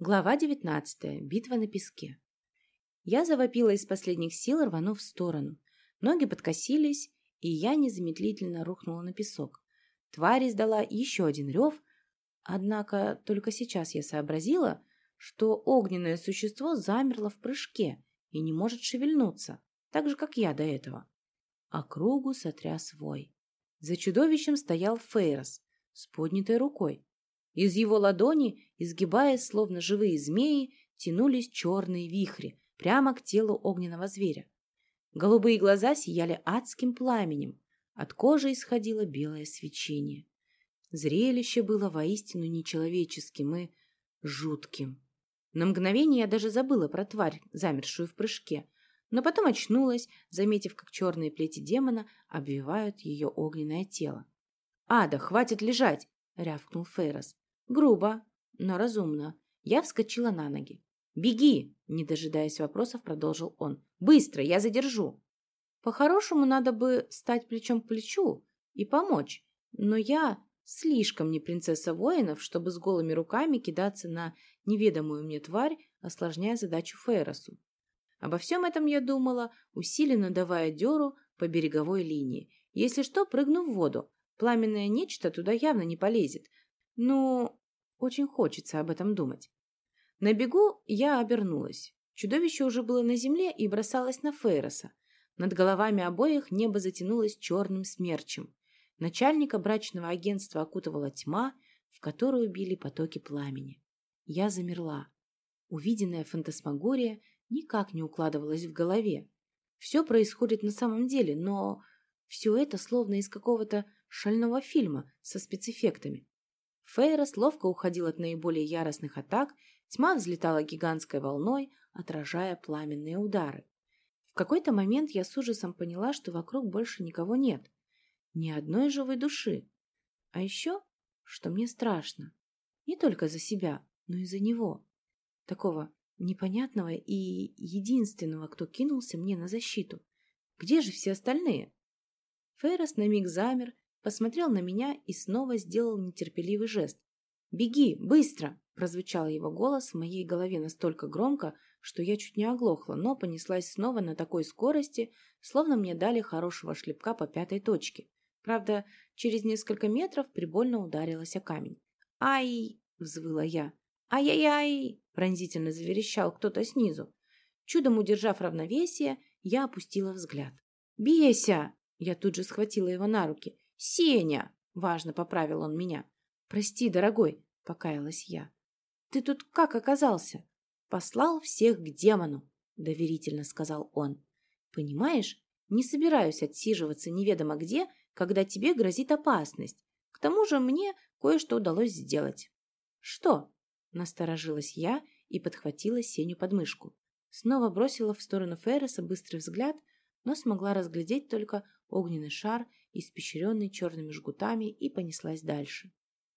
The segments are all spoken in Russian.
Глава 19. Битва на песке. Я завопила из последних сил, рванув в сторону. Ноги подкосились, и я незамедлительно рухнула на песок. Тварь издала еще один рев, однако только сейчас я сообразила, что огненное существо замерло в прыжке и не может шевельнуться, так же, как я до этого. А кругу сотряс вой. За чудовищем стоял Фейрос с поднятой рукой. Из его ладони, изгибаясь, словно живые змеи, тянулись черные вихри прямо к телу огненного зверя. Голубые глаза сияли адским пламенем, от кожи исходило белое свечение. Зрелище было воистину нечеловеческим и жутким. На мгновение я даже забыла про тварь, замершую в прыжке, но потом очнулась, заметив, как черные плети демона обвивают ее огненное тело. «Ада, хватит лежать!» — рявкнул Фейрос. Грубо, но разумно. Я вскочила на ноги. «Беги!» – не дожидаясь вопросов, продолжил он. «Быстро, я задержу!» По-хорошему, надо бы стать плечом к плечу и помочь, но я слишком не принцесса воинов, чтобы с голыми руками кидаться на неведомую мне тварь, осложняя задачу Фейросу. Обо всем этом я думала, усиленно давая дёру по береговой линии. Если что, прыгну в воду. Пламенное нечто туда явно не полезет. Ну, очень хочется об этом думать. На бегу я обернулась. Чудовище уже было на земле и бросалось на Фейроса. Над головами обоих небо затянулось черным смерчем. Начальника брачного агентства окутывала тьма, в которую били потоки пламени. Я замерла. Увиденная фантасмагория никак не укладывалась в голове. Все происходит на самом деле, но все это словно из какого-то шального фильма со спецэффектами. Фейрос ловко уходил от наиболее яростных атак, тьма взлетала гигантской волной, отражая пламенные удары. В какой-то момент я с ужасом поняла, что вокруг больше никого нет. Ни одной живой души. А еще, что мне страшно. Не только за себя, но и за него. Такого непонятного и единственного, кто кинулся мне на защиту. Где же все остальные? Фейрос на миг замер, посмотрел на меня и снова сделал нетерпеливый жест. «Беги, быстро!» – прозвучал его голос в моей голове настолько громко, что я чуть не оглохла, но понеслась снова на такой скорости, словно мне дали хорошего шлепка по пятой точке. Правда, через несколько метров прибольно ударилась о камень. «Ай!» – взвыла я. «Ай-яй-яй!» – пронзительно заверещал кто-то снизу. Чудом удержав равновесие, я опустила взгляд. «Беся!» – я тут же схватила его на руки. «Сеня!» — важно поправил он меня. «Прости, дорогой!» — покаялась я. «Ты тут как оказался?» «Послал всех к демону!» — доверительно сказал он. «Понимаешь, не собираюсь отсиживаться неведомо где, когда тебе грозит опасность. К тому же мне кое-что удалось сделать». «Что?» — насторожилась я и подхватила Сеню под мышку. Снова бросила в сторону Ферреса быстрый взгляд, но смогла разглядеть только огненный шар испещренный черными жгутами, и понеслась дальше.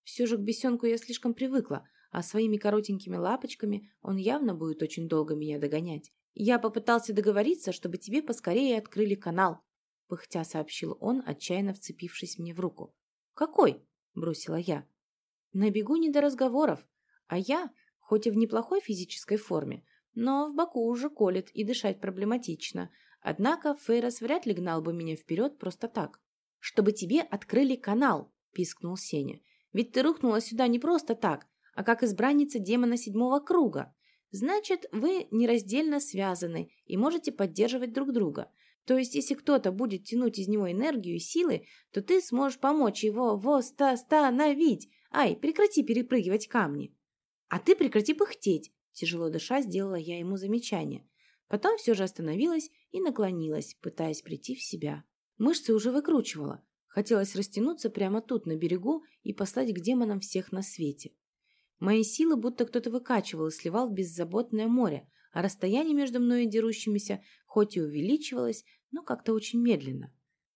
Все же к бесенку я слишком привыкла, а своими коротенькими лапочками он явно будет очень долго меня догонять. Я попытался договориться, чтобы тебе поскорее открыли канал, пыхтя сообщил он, отчаянно вцепившись мне в руку. «Какой?» – бросила я. «На бегу не до разговоров, а я, хоть и в неплохой физической форме, но в боку уже колет и дышать проблематично. Однако Фейрос вряд ли гнал бы меня вперед просто так чтобы тебе открыли канал», – пискнул Сеня. «Ведь ты рухнула сюда не просто так, а как избранница демона седьмого круга. Значит, вы нераздельно связаны и можете поддерживать друг друга. То есть, если кто-то будет тянуть из него энергию и силы, то ты сможешь помочь его восстановить. Ай, прекрати перепрыгивать камни. А ты прекрати пыхтеть. Тяжело дыша, сделала я ему замечание. Потом все же остановилась и наклонилась, пытаясь прийти в себя. Мышцы уже выкручивала. Хотелось растянуться прямо тут, на берегу, и послать к демонам всех на свете. Мои силы будто кто-то выкачивал и сливал в беззаботное море, а расстояние между мной и дерущимися хоть и увеличивалось, но как-то очень медленно.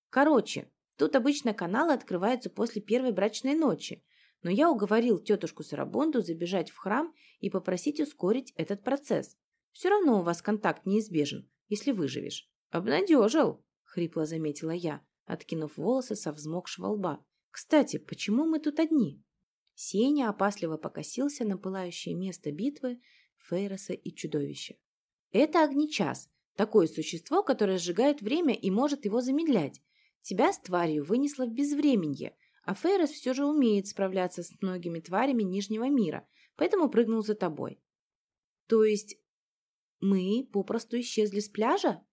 Короче, тут обычно каналы открываются после первой брачной ночи, но я уговорил тетушку Сарабонду забежать в храм и попросить ускорить этот процесс. Все равно у вас контакт неизбежен, если выживешь. Обнадежил хрипло заметила я, откинув волосы со взмокшего лба. «Кстати, почему мы тут одни?» Сеня опасливо покосился на пылающее место битвы Фейроса и чудовища. «Это огничас, такое существо, которое сжигает время и может его замедлять. Тебя с тварью вынесло в безвременье, а Фейрос все же умеет справляться с многими тварями Нижнего мира, поэтому прыгнул за тобой». «То есть мы попросту исчезли с пляжа?»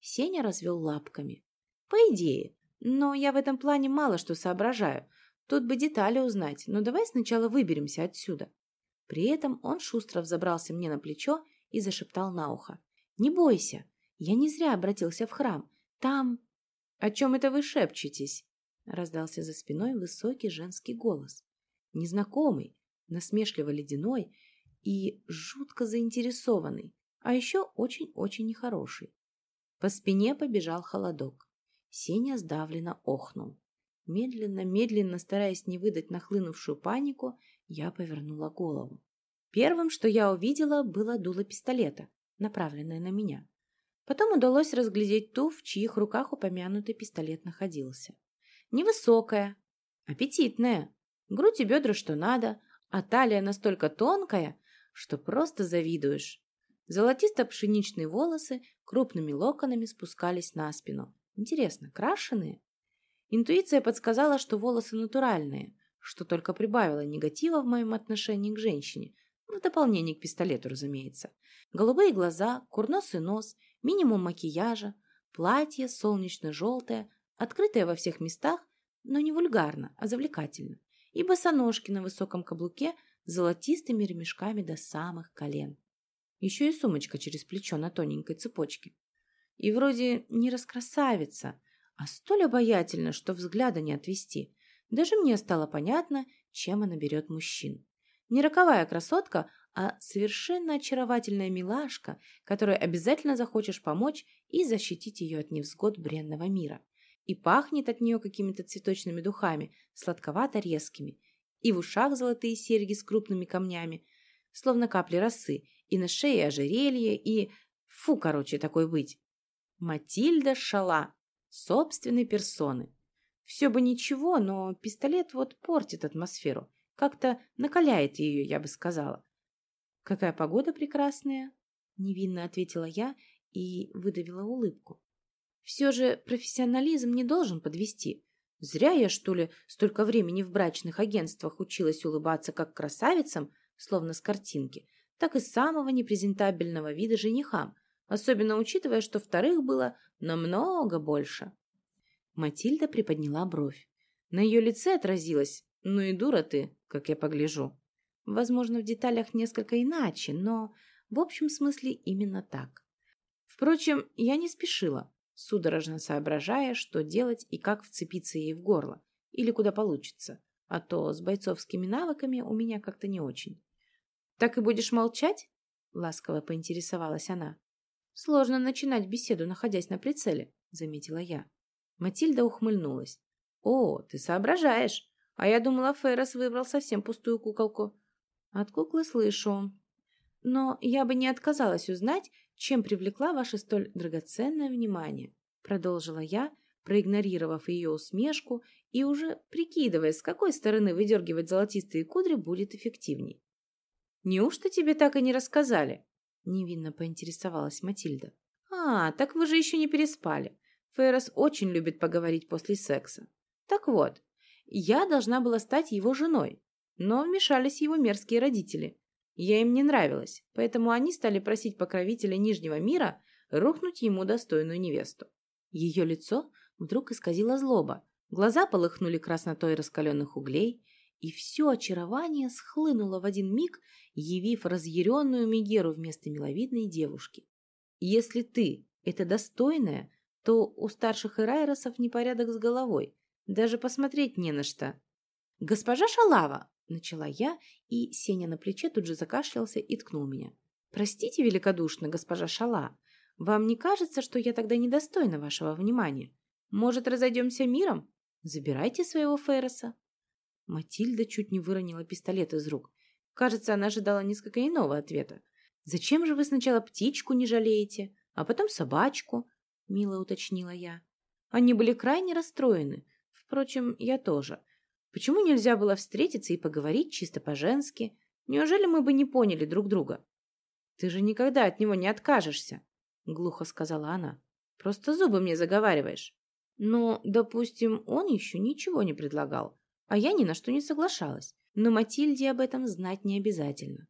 Сеня развел лапками. «По идее, но я в этом плане мало что соображаю. Тут бы детали узнать, но давай сначала выберемся отсюда. При этом он шустро взобрался мне на плечо и зашептал на ухо. «Не бойся, я не зря обратился в храм. Там...» «О чем это вы шепчетесь?» Раздался за спиной высокий женский голос. Незнакомый, насмешливо-ледяной и жутко заинтересованный, а еще очень-очень нехороший. По спине побежал холодок. Сеня сдавленно охнул. Медленно, медленно, стараясь не выдать нахлынувшую панику, я повернула голову. Первым, что я увидела, было дуло пистолета, направленное на меня. Потом удалось разглядеть ту, в чьих руках упомянутый пистолет находился. Невысокая, аппетитная, грудь и бедра что надо, а талия настолько тонкая, что просто завидуешь. Золотисто-пшеничные волосы крупными локонами спускались на спину. Интересно, крашеные? Интуиция подсказала, что волосы натуральные, что только прибавило негатива в моем отношении к женщине, в дополнение к пистолету, разумеется. Голубые глаза, курносый нос, минимум макияжа, платье солнечно-желтое, открытое во всех местах, но не вульгарно, а завлекательно, и босоножки на высоком каблуке с золотистыми ремешками до самых колен. Еще и сумочка через плечо на тоненькой цепочке. И вроде не раскрасавица, а столь обаятельна, что взгляда не отвести. Даже мне стало понятно, чем она берет мужчин. Не роковая красотка, а совершенно очаровательная милашка, которой обязательно захочешь помочь и защитить ее от невзгод бренного мира. И пахнет от нее какими-то цветочными духами, сладковато-резкими, и в ушах золотые серьги с крупными камнями, словно капли росы, и на шее ожерелье, и... Фу, короче, такой быть. Матильда Шала, собственной персоны. Все бы ничего, но пистолет вот портит атмосферу. Как-то накаляет ее, я бы сказала. «Какая погода прекрасная!» — невинно ответила я и выдавила улыбку. «Все же профессионализм не должен подвести. Зря я, что ли, столько времени в брачных агентствах училась улыбаться как красавицам, словно с картинки, так и самого непрезентабельного вида женихам, особенно учитывая, что вторых было намного больше. Матильда приподняла бровь. На ее лице отразилось «Ну и дура ты, как я погляжу». Возможно, в деталях несколько иначе, но в общем смысле именно так. Впрочем, я не спешила, судорожно соображая, что делать и как вцепиться ей в горло, или куда получится, а то с бойцовскими навыками у меня как-то не очень. «Так и будешь молчать?» — ласково поинтересовалась она. «Сложно начинать беседу, находясь на прицеле», — заметила я. Матильда ухмыльнулась. «О, ты соображаешь. А я думала, Феррес выбрал совсем пустую куколку». «От куклы слышу. Но я бы не отказалась узнать, чем привлекла ваше столь драгоценное внимание», — продолжила я, проигнорировав ее усмешку и уже прикидывая, с какой стороны выдергивать золотистые кудри будет эффективней. «Неужто тебе так и не рассказали?» — невинно поинтересовалась Матильда. «А, так вы же еще не переспали. Феррес очень любит поговорить после секса. Так вот, я должна была стать его женой, но вмешались его мерзкие родители. Я им не нравилась, поэтому они стали просить покровителя Нижнего мира рухнуть ему достойную невесту. Ее лицо вдруг исказило злоба, глаза полыхнули краснотой раскаленных углей, и все очарование схлынуло в один миг, явив разъяренную Мегеру вместо миловидной девушки. «Если ты — это достойная, то у старших эрайросов непорядок с головой. Даже посмотреть не на что. «Госпожа Шалава!» — начала я, и Сеня на плече тут же закашлялся и ткнул меня. «Простите великодушно, госпожа Шала, вам не кажется, что я тогда недостойна вашего внимания? Может, разойдемся миром? Забирайте своего Ферреса». Матильда чуть не выронила пистолет из рук. Кажется, она ожидала несколько иного ответа. «Зачем же вы сначала птичку не жалеете, а потом собачку, — мило уточнила я. Они были крайне расстроены. Впрочем, я тоже. Почему нельзя было встретиться и поговорить чисто по-женски? Неужели мы бы не поняли друг друга? Ты же никогда от него не откажешься, глухо сказала она. Просто зубы мне заговариваешь. Но, допустим, он еще ничего не предлагал, а я ни на что не соглашалась. Но Матильде об этом знать не обязательно.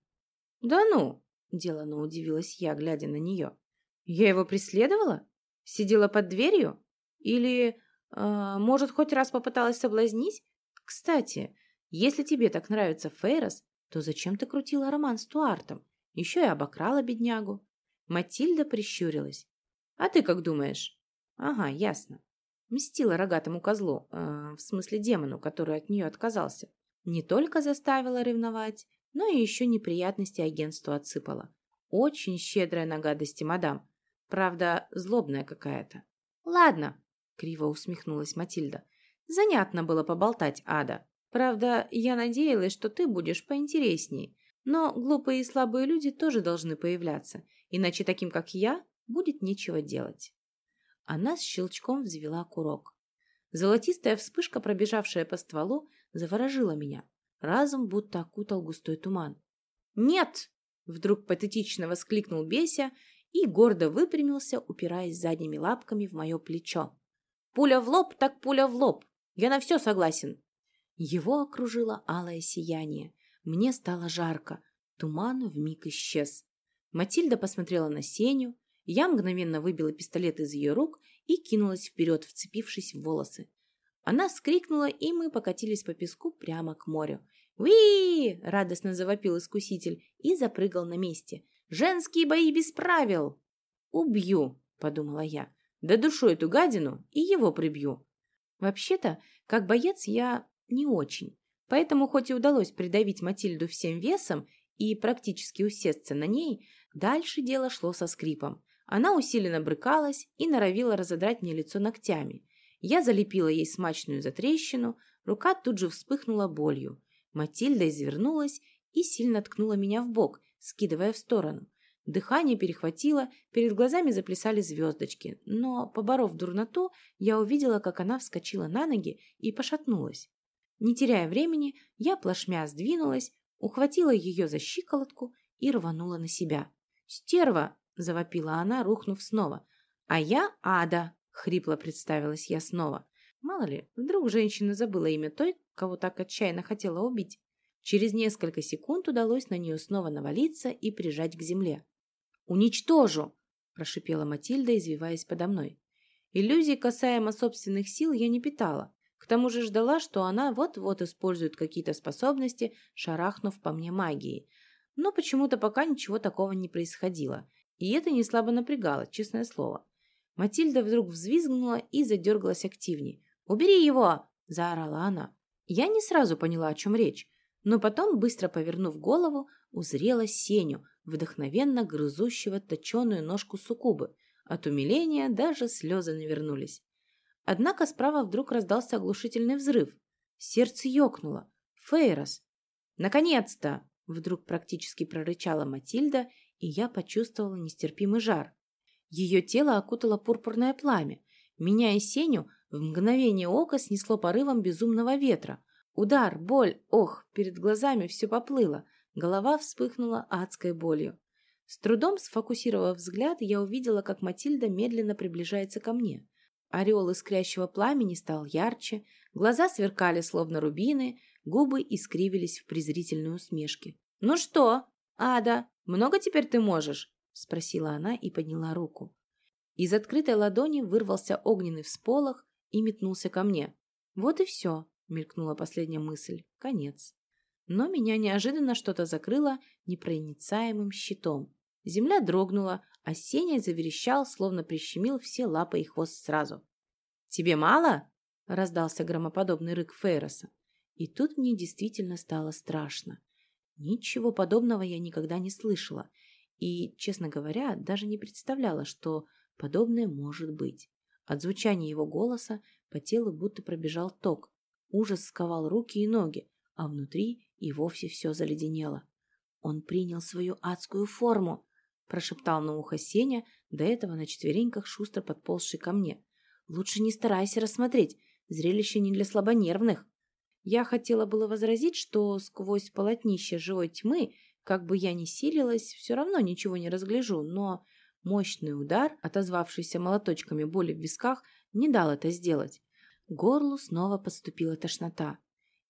Да ну, делано удивилась я, глядя на нее. Я его преследовала? Сидела под дверью? Или, э, может, хоть раз попыталась соблазнить? Кстати, если тебе так нравится Фейрос, то зачем ты крутила роман с Туартом? Еще и обокрала беднягу. Матильда прищурилась. А ты как думаешь? Ага, ясно. Мстила рогатому козлу, э, в смысле демону, который от нее отказался. Не только заставила ревновать, но и еще неприятности агентству отсыпала. Очень щедрая на гадости мадам. Правда, злобная какая-то. Ладно, криво усмехнулась Матильда. Занятно было поболтать, Ада. Правда, я надеялась, что ты будешь поинтереснее. Но глупые и слабые люди тоже должны появляться, иначе таким, как я, будет нечего делать. Она с щелчком взвела курок. Золотистая вспышка, пробежавшая по стволу, заворожила меня. Разум будто окутал густой туман. «Нет!» — вдруг патетично воскликнул Беся и гордо выпрямился, упираясь задними лапками в мое плечо. «Пуля в лоб, так пуля в лоб! Я на все согласен!» Его окружило алое сияние. Мне стало жарко. Туман вмиг исчез. Матильда посмотрела на Сеню. Я мгновенно выбила пистолет из ее рук и кинулась вперед, вцепившись в волосы. Она скрикнула, и мы покатились по песку прямо к морю. «Уи!» — радостно завопил искуситель и запрыгал на месте. «Женские бои без правил!» «Убью!» — подумала я. «Да душу эту гадину и его прибью!» Вообще-то, как боец я не очень. Поэтому, хоть и удалось придавить Матильду всем весом и практически усесться на ней, дальше дело шло со скрипом. Она усиленно брыкалась и норовила разодрать мне лицо ногтями. Я залепила ей смачную затрещину, рука тут же вспыхнула болью. Матильда извернулась и сильно ткнула меня в бок, скидывая в сторону. Дыхание перехватило, перед глазами заплясали звездочки, но, поборов дурноту, я увидела, как она вскочила на ноги и пошатнулась. Не теряя времени, я плашмя сдвинулась, ухватила ее за щиколотку и рванула на себя. «Стерва!» — завопила она, рухнув снова. «А я Ада!» — хрипло представилась я снова. Мало ли, вдруг женщина забыла имя той, кого так отчаянно хотела убить. Через несколько секунд удалось на нее снова навалиться и прижать к земле. «Уничтожу!» – прошипела Матильда, извиваясь подо мной. Иллюзий касаемо собственных сил я не питала, к тому же ждала, что она вот-вот использует какие-то способности, шарахнув по мне магией. Но почему-то пока ничего такого не происходило. И это не слабо напрягало, честное слово. Матильда вдруг взвизгнула и задергалась активнее. «Убери его!» – заорала она. Я не сразу поняла, о чем речь, но потом, быстро повернув голову, узрела Сеню, вдохновенно грызущего точеную ножку суккубы. От умиления даже слезы навернулись. Однако справа вдруг раздался оглушительный взрыв. Сердце ёкнуло. Фейрос! Наконец-то! Вдруг практически прорычала Матильда, и я почувствовала нестерпимый жар. Ее тело окутало пурпурное пламя. Меня и Сеню в мгновение ока снесло порывом безумного ветра. Удар, боль, ох, перед глазами все поплыло. Голова вспыхнула адской болью. С трудом сфокусировав взгляд, я увидела, как Матильда медленно приближается ко мне. Ореол искрящего пламени стал ярче, глаза сверкали, словно рубины, губы искривились в презрительной усмешке. «Ну что, Ада, много теперь ты можешь?» — спросила она и подняла руку. Из открытой ладони вырвался огненный всполох и метнулся ко мне. «Вот и все», — мелькнула последняя мысль. «Конец». Но меня неожиданно что-то закрыло непроницаемым щитом. Земля дрогнула, а Сеня заверещал, словно прищемил все лапы и хвост сразу. «Тебе мало?» — раздался громоподобный рык Фейроса. И тут мне действительно стало страшно. Ничего подобного я никогда не слышала и, честно говоря, даже не представляла, что подобное может быть. От звучания его голоса по телу будто пробежал ток. Ужас сковал руки и ноги, а внутри и вовсе все заледенело. Он принял свою адскую форму прошептал на ухо Сеня, до этого на четвереньках шустро подползший ко мне. «Лучше не старайся рассмотреть, зрелище не для слабонервных». Я хотела было возразить, что сквозь полотнище живой тьмы, как бы я ни силилась, все равно ничего не разгляжу, но мощный удар, отозвавшийся молоточками боли в висках, не дал это сделать. горлу снова подступила тошнота.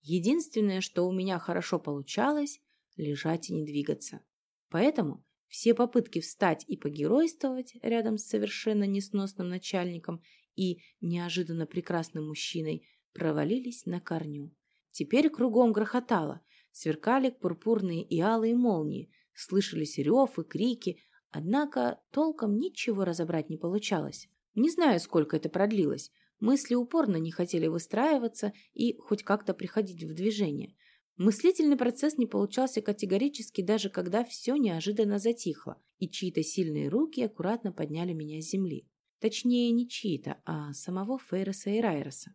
Единственное, что у меня хорошо получалось – лежать и не двигаться. Поэтому все попытки встать и погеройствовать рядом с совершенно несносным начальником и неожиданно прекрасным мужчиной провалились на корню. Теперь кругом грохотало, сверкали пурпурные и алые молнии, слышались рев и крики, однако толком ничего разобрать не получалось. Не знаю, сколько это продлилось. Мысли упорно не хотели выстраиваться и хоть как-то приходить в движение. Мыслительный процесс не получался категорически, даже когда все неожиданно затихло, и чьи-то сильные руки аккуратно подняли меня с земли. Точнее, не чьи-то, а самого Фейроса и Райроса.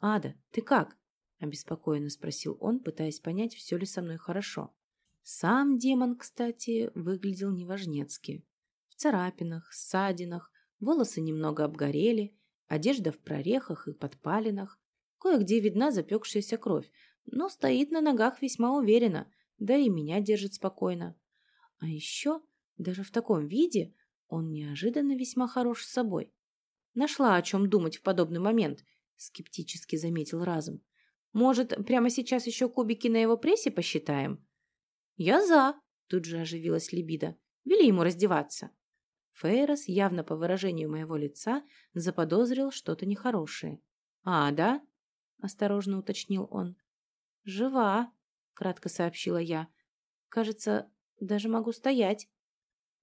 «Ада, ты как?» – обеспокоенно спросил он, пытаясь понять, все ли со мной хорошо. Сам демон, кстати, выглядел неважнецки. В царапинах, ссадинах, волосы немного обгорели, одежда в прорехах и подпалинах. Кое-где видна запекшаяся кровь, но стоит на ногах весьма уверенно, да и меня держит спокойно. А еще, даже в таком виде, он неожиданно весьма хорош с собой. Нашла о чем думать в подобный момент, скептически заметил разум. Может, прямо сейчас еще кубики на его прессе посчитаем? Я за, тут же оживилась либидо. Вели ему раздеваться. Фейрос, явно по выражению моего лица, заподозрил что-то нехорошее. «А, да?» – осторожно уточнил он. «Жива», – кратко сообщила я. «Кажется, даже могу стоять».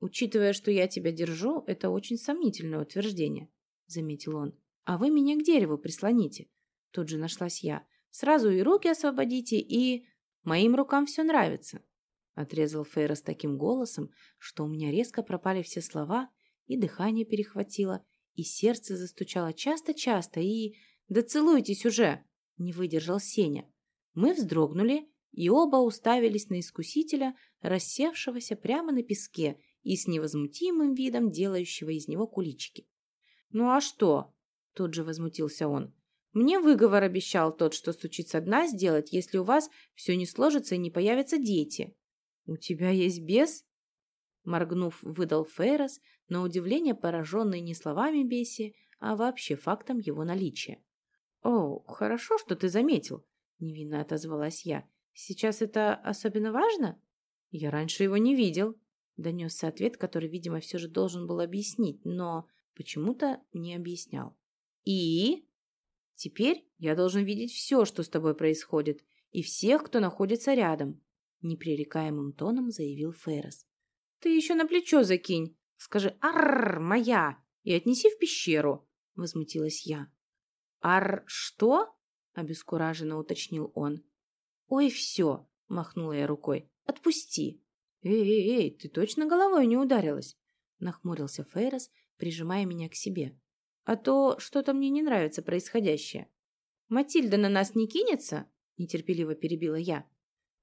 «Учитывая, что я тебя держу, это очень сомнительное утверждение», — заметил он. «А вы меня к дереву прислоните». Тут же нашлась я. «Сразу и руки освободите, и...» «Моим рукам все нравится», — отрезал Фейра с таким голосом, что у меня резко пропали все слова, и дыхание перехватило, и сердце застучало часто-часто, и... «Да целуйтесь уже!» — не выдержал Сеня. Мы вздрогнули и оба уставились на искусителя, рассевшегося прямо на песке и с невозмутимым видом делающего из него куличики. «Ну а что?» – тут же возмутился он. «Мне выговор обещал тот, что стучится дна сделать, если у вас все не сложится и не появятся дети». «У тебя есть бес?» Моргнув, выдал Фейрос, на удивление пораженный не словами беси, а вообще фактом его наличия. «О, хорошо, что ты заметил», — невинно отозвалась я. «Сейчас это особенно важно?» «Я раньше его не видел», Донесся ответ, который, видимо, все же должен был объяснить, но почему-то не объяснял. «И?» «Теперь я должен видеть все, что с тобой происходит, и всех, кто находится рядом», непререкаемым тоном заявил Феррес. «Ты еще на плечо закинь. Скажи «Арр, моя!» и отнеси в пещеру», — возмутилась я. «Ар что?» — обескураженно уточнил он. «Ой, все!» — махнула я рукой. «Отпусти!» «Эй-эй-эй, ты точно головой не ударилась?» — нахмурился Фейрос, прижимая меня к себе. «А то что-то мне не нравится происходящее». «Матильда на нас не кинется?» — нетерпеливо перебила я.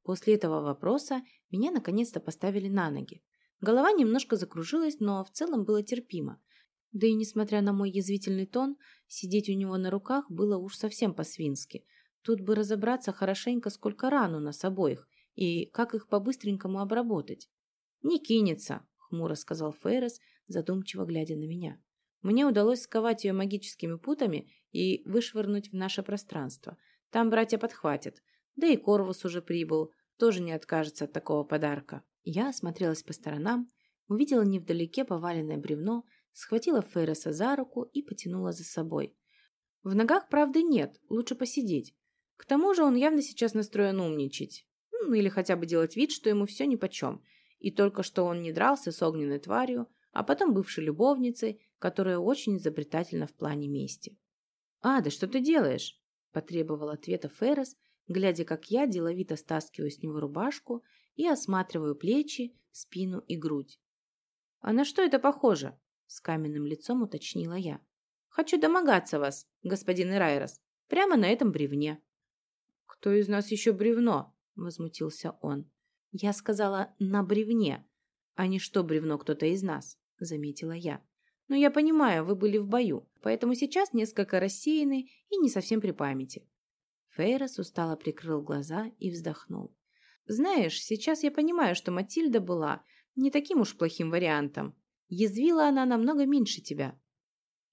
После этого вопроса меня наконец-то поставили на ноги. Голова немножко закружилась, но в целом было терпимо. Да и несмотря на мой язвительный тон, сидеть у него на руках было уж совсем по-свински. Тут бы разобраться хорошенько, сколько ран у нас обоих, и как их по-быстренькому обработать. «Не кинется», — хмуро сказал Фейрес, задумчиво глядя на меня. Мне удалось сковать ее магическими путами и вышвырнуть в наше пространство. Там братья подхватят. Да и Корвус уже прибыл, тоже не откажется от такого подарка. Я осмотрелась по сторонам, увидела невдалеке поваленное бревно, схватила Фейреса за руку и потянула за собой. В ногах, правды, нет, лучше посидеть. К тому же он явно сейчас настроен умничать ну или хотя бы делать вид, что ему все нипочем, и только что он не дрался с огненной тварью, а потом бывшей любовницей, которая очень изобретательна в плане мести. «Ада, что ты делаешь?» – потребовал ответа Феррес, глядя, как я деловито стаскиваю с него рубашку и осматриваю плечи, спину и грудь. «А на что это похоже?» – с каменным лицом уточнила я. «Хочу домогаться вас, господин Ирайрос, прямо на этом бревне». «Кто из нас еще бревно?» — возмутился он. «Я сказала «на бревне», а не что бревно кто-то из нас», — заметила я. «Но я понимаю, вы были в бою, поэтому сейчас несколько рассеяны и не совсем при памяти». Фейрос устало прикрыл глаза и вздохнул. «Знаешь, сейчас я понимаю, что Матильда была не таким уж плохим вариантом. Язвила она намного меньше тебя».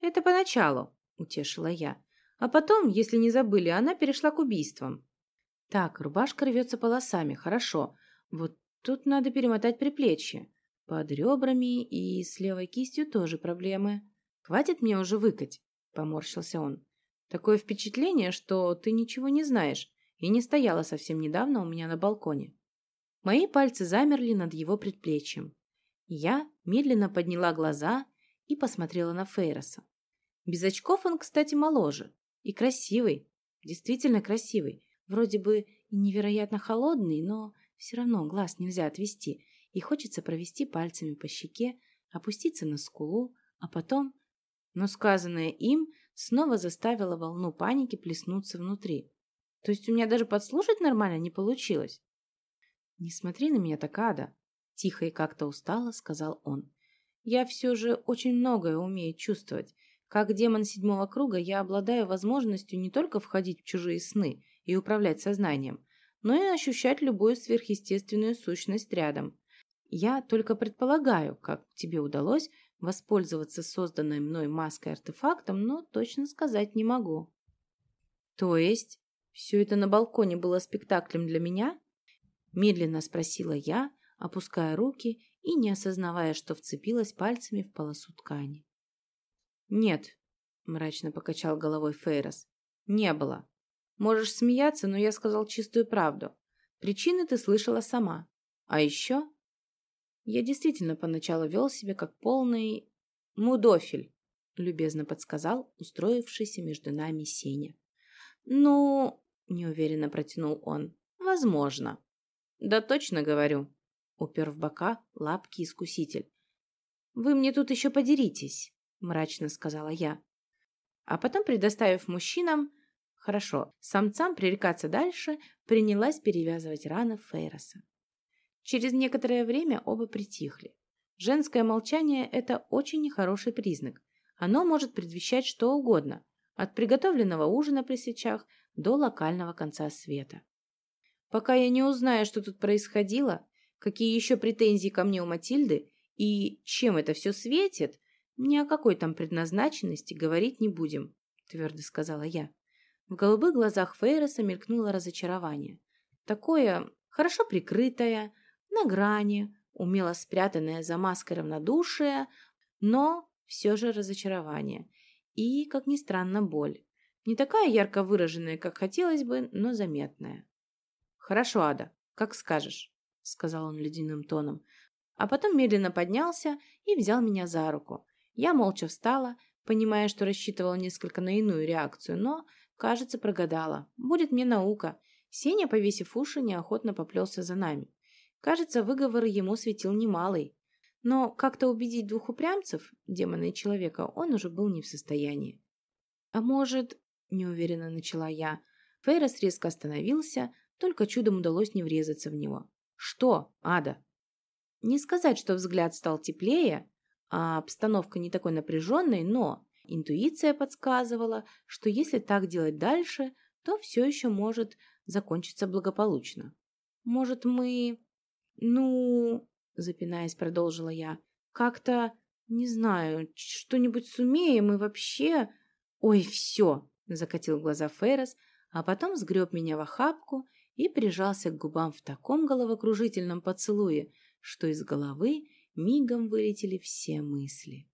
«Это поначалу», — утешила я. «А потом, если не забыли, она перешла к убийствам». «Так, рубашка рвется полосами, хорошо. Вот тут надо перемотать приплечье. Под ребрами и с левой кистью тоже проблемы. Хватит мне уже выкать», — поморщился он. Такое впечатление, что ты ничего не знаешь и не стояла совсем недавно у меня на балконе. Мои пальцы замерли над его предплечьем. Я медленно подняла глаза и посмотрела на Фейроса. Без очков он, кстати, моложе. И красивый. Действительно красивый. Вроде бы невероятно холодный, но все равно глаз нельзя отвести. И хочется провести пальцами по щеке, опуститься на скулу, а потом... Но сказанное им снова заставила волну паники плеснуться внутри. То есть у меня даже подслушать нормально не получилось. «Не смотри на меня так, Ада!» – тихо и как-то устало сказал он. «Я все же очень многое умею чувствовать. Как демон седьмого круга я обладаю возможностью не только входить в чужие сны и управлять сознанием, но и ощущать любую сверхъестественную сущность рядом. Я только предполагаю, как тебе удалось воспользоваться созданной мной маской-артефактом, но точно сказать не могу. То есть, все это на балконе было спектаклем для меня? Медленно спросила я, опуская руки и не осознавая, что вцепилась пальцами в полосу ткани. «Нет», — мрачно покачал головой Фейрос, — «не было. Можешь смеяться, но я сказал чистую правду. Причины ты слышала сама. А еще я действительно поначалу вел себя как полный мудофель, любезно подсказал устроившийся между нами Сеня. Ну, неуверенно протянул он. Возможно. Да точно говорю, упер в бока лапки искуситель. Вы мне тут еще подеритесь, мрачно сказала я. А потом, предоставив мужчинам, хорошо, самцам пререкаться дальше, принялась перевязывать раны Фейроса. Через некоторое время оба притихли. Женское молчание – это очень нехороший признак. Оно может предвещать что угодно, от приготовленного ужина при свечах до локального конца света. Пока я не узнаю, что тут происходило, какие еще претензии ко мне у Матильды и чем это все светит, ни о какой там предназначенности говорить не будем, твердо сказала я. В голубых глазах Фейроса мелькнуло разочарование. Такое хорошо прикрытое, на грани, умело спрятанное за маской равнодушия, но все же разочарование. И, как ни странно, боль. Не такая ярко выраженная, как хотелось бы, но заметная. «Хорошо, Ада, как скажешь», — сказал он ледяным тоном. А потом медленно поднялся и взял меня за руку. Я молча встала, понимая, что рассчитывала несколько на иную реакцию, но, кажется, прогадала. Будет мне наука. Сеня, повесив уши, неохотно поплелся за нами. Кажется, выговор ему светил немалый. Но как-то убедить двух упрямцев, демона и человека, он уже был не в состоянии. «А может...» – неуверенно начала я. Фейрос резко остановился, только чудом удалось не врезаться в него. «Что, Ада?» Не сказать, что взгляд стал теплее, а обстановка не такой напряженной, но интуиция подсказывала, что если так делать дальше, то все еще может закончиться благополучно. «Может, мы...» «Ну...» — запинаясь, продолжила я. «Как-то, не знаю, что-нибудь сумеем и вообще...» «Ой, все!» — закатил глаза Феррес, а потом сгреб меня в охапку и прижался к губам в таком головокружительном поцелуе, что из головы мигом вылетели все мысли.